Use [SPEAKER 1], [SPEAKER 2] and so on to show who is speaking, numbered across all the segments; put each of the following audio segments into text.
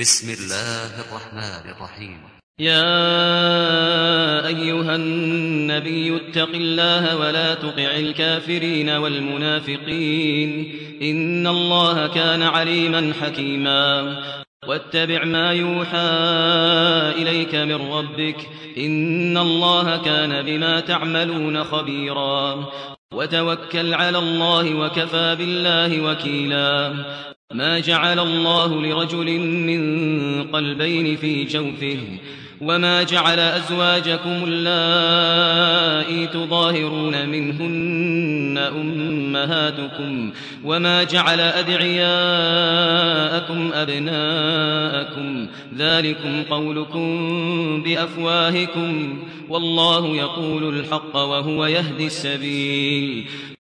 [SPEAKER 1] بسم الله الرحمن الرحيم.
[SPEAKER 2] يا أيها النبي اتق الله ولا تطع الكافرين والمنافقين. إن الله كان عليما حكيما. واتبع ما يوحى إليك من ربك. إن الله كان بما تعملون خبيرا. وتوكل على الله وكفى بالله وكيلا. ما جعل الله لرجل من قلبين في جوفه وما جعل أزواجكم اللائي تظاهرون منهن أمهاتكم وما جعل أدعياءكم أبناءكم ذلكم قولكم بأفواهكم والله يقول الحق وهو يهدي السبيل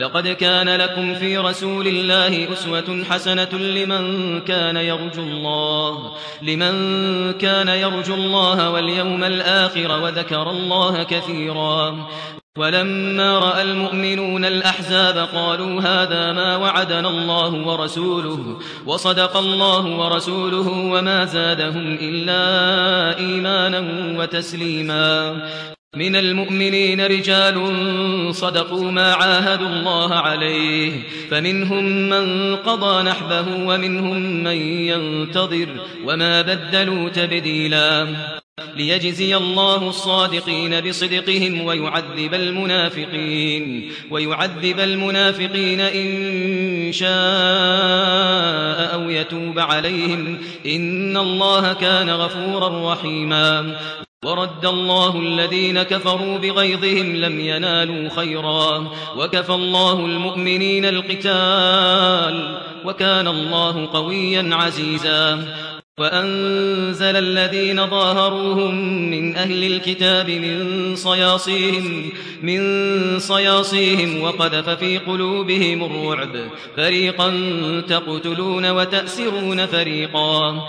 [SPEAKER 2] لقد كان لكم في رسول الله أسوة حسنة لمن كان يرجو الله لمن كان يرجو الله واليوم الآخر وذكر الله كثيرا. ولما رأى المؤمنون الأحزاب قالوا هذا ما وعدنا الله ورسوله وصدق الله ورسوله وما زادهم إلا إيمانا وتسليما. من المؤمنين رجال صدقوا ما عاهدوا الله عليه فمنهم من قضى نحبه ومنهم من ينتظر وما بدلوا تبديلا. ليجزي الله الصادقين بصدقهم ويعذب المنافقين ويعذب المنافقين إن شاء أو يتوب عليهم إن الله كان غفورا رحيما. ورد الله الذين كفروا بغيظهم لم ينالوا خيرا. وكفى الله المؤمنين القتال. وكان الله قويا عزيزا. وأنزل الذين ظاهروهم من أهل الكتاب من صياصيهم من صياصيهم وقذف في قلوبهم الرعب. فريقا تقتلون وتأسرون فريقا.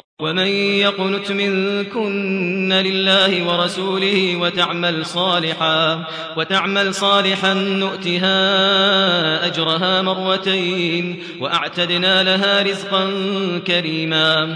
[SPEAKER 2] ومن يقنت منكن لله ورسوله وتعمل صالحا وتعمل صالحا نؤتها أجرها مرتين وأعتدنا لها رزقا كريما.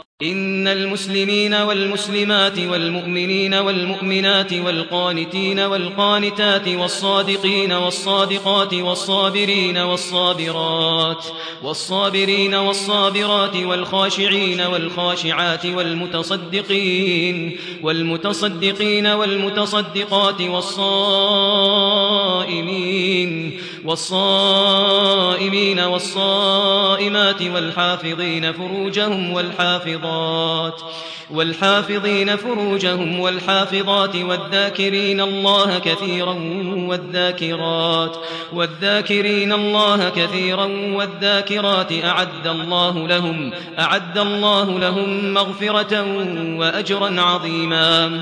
[SPEAKER 2] إن المسلمين والمسلمات والمؤمنين والمؤمنات والقانتين والقانتات والصادقين والصادقات والصابرين والصابرات والصابرين والصابرات والخاشعين والخاشعات والمتصدقين والمتصدقين والمتصدقات والصائمين والصائمين والصائمات والحافظين فروجهم والحافظات والحافظين فروجهم والحافظات والذاكرين الله كثيرا والذاكرات والذاكرين الله كثيرا والذاكرات أعد الله لهم أعد الله لهم مغفرة وأجرا عظيما.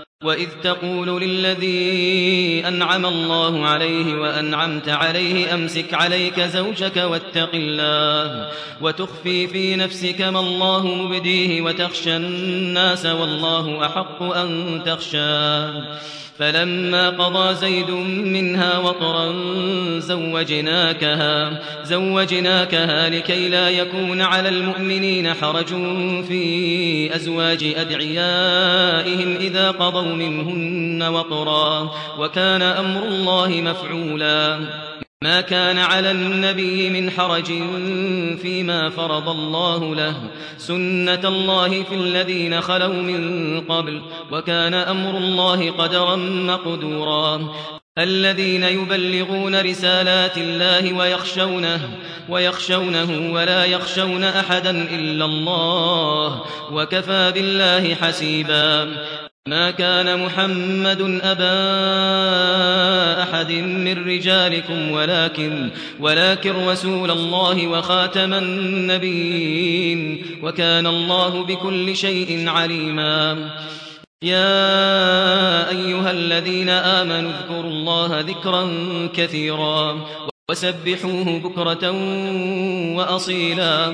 [SPEAKER 2] وإذ تقول للذي أنعم الله عليه وأنعمت عليه أمسك عليك زوجك واتق الله وتخفي في نفسك ما الله مبديه وتخشى الناس والله أحق أن تخشاه فلما قضى زيد منها وطرا زوجناكها زوجناكها لكي لا يكون على المؤمنين حرج في أزواج أدعيائهم إذا قضوا منهن وطرا وكان أمر الله مفعولا. ما كان على النبي من حرج فيما فرض الله له. سنة الله في الذين خلوا من قبل وكان أمر الله قدرا مقدورا. الذين يبلغون رسالات الله ويخشونه ويخشونه ولا يخشون أحدا إلا الله وكفى بالله حسيبا. ما كان محمد أبا أحد من رجالكم ولكن ولكن رسول الله وخاتم النبيين وكان الله بكل شيء عليما. يا أيها الذين آمنوا اذكروا الله ذكرا كثيرا وسبحوه بكرة وأصيلا.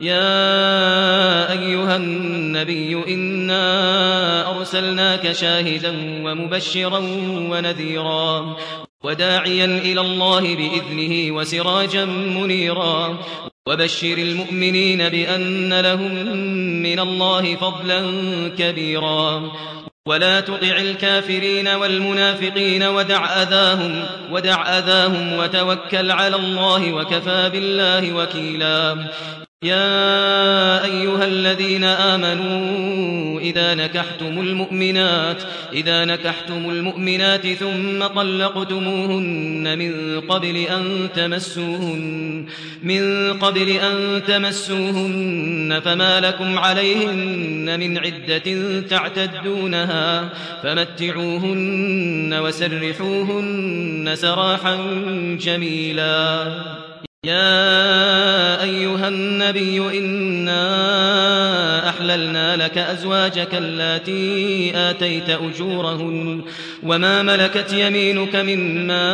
[SPEAKER 2] يا أيها النبي إنا أرسلناك شاهدا ومبشرا ونذيرا وداعيا إلى الله بإذنه وسراجا منيرا وبشر المؤمنين بأن لهم من الله فضلا كبيرا ولا تطع الكافرين والمنافقين ودع أذاهم ودع أذاهم وتوكل على الله وكفى بالله وكيلا يا أيها الذين آمنوا إذا نكحتم المؤمنات إذا نكحتم المؤمنات ثم طلقتموهن من قبل أن تمسوهن من قبل أن تمسوهن فما لكم عليهن من عدة تعتدونها فمتعوهن وسرحوهن سراحا جميلا. يا أيها النبي إنا احللنا لك أزواجك اللاتي آتيت أجورهن وما ملكت يمينك مما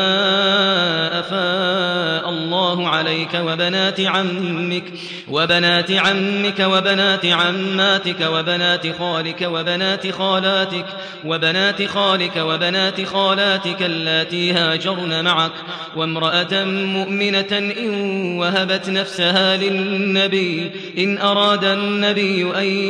[SPEAKER 2] أفاء الله عليك وبنات عمك وبنات عمك وبنات عماتك وبنات خالك وبنات خالاتك وبنات خالك وبنات خالاتك اللاتي هاجرن معك وامرأة مؤمنة إن وهبت نفسها للنبي إن أراد النبي أن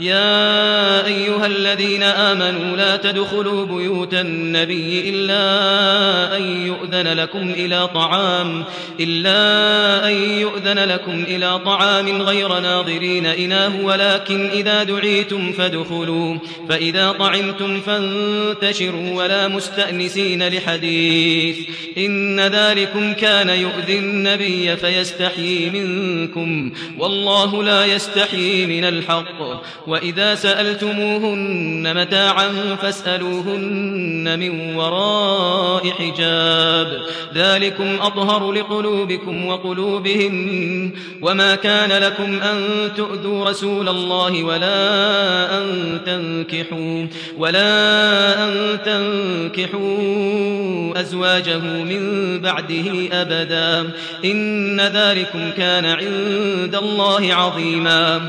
[SPEAKER 2] يا أيها الذين آمنوا لا تدخلوا بيوت النبي إلا أن يؤذن لكم إلى طعام إلا أن يؤذن لكم إلى طعام غير ناظرين إناه ولكن إذا دعيتم فادخلوا فإذا طعمتم فانتشروا ولا مستأنسين لحديث. إن ذلكم كان يؤذي النبي فيستحيي منكم والله لا يستحيي من الحق. وإذا سألتموهن متاعا فاسألوهن من وراء حجاب. ذلكم أطهر لقلوبكم وقلوبهم. وما كان لكم أن تؤذوا رسول الله ولا أن تنكحوا ولا أن تنكحوا أزواجه من بعده أبدا. إن ذلكم كان عند الله عظيما.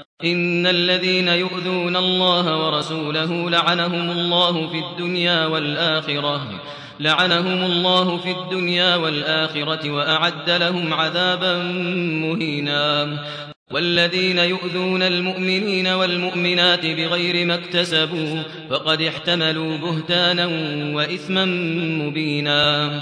[SPEAKER 2] ان الذين يؤذون الله ورسوله لعنهم الله في الدنيا والاخره لعنهم الله في الدنيا والاخره واعد لهم عذابا مهينا. والذين يؤذون المؤمنين والمؤمنات بغير ما اكتسبوا فقد احتملوا بهتانا وإثما مبينا.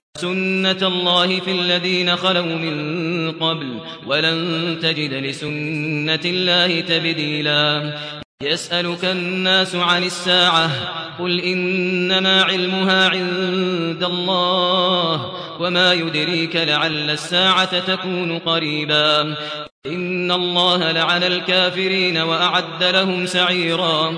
[SPEAKER 2] سنة الله في الذين خلوا من قبل ولن تجد لسنة الله تبديلا يسألك الناس عن الساعة قل إنما علمها عند الله وما يدريك لعل الساعة تكون قريبا إن الله لعن الكافرين وأعد لهم سعيرا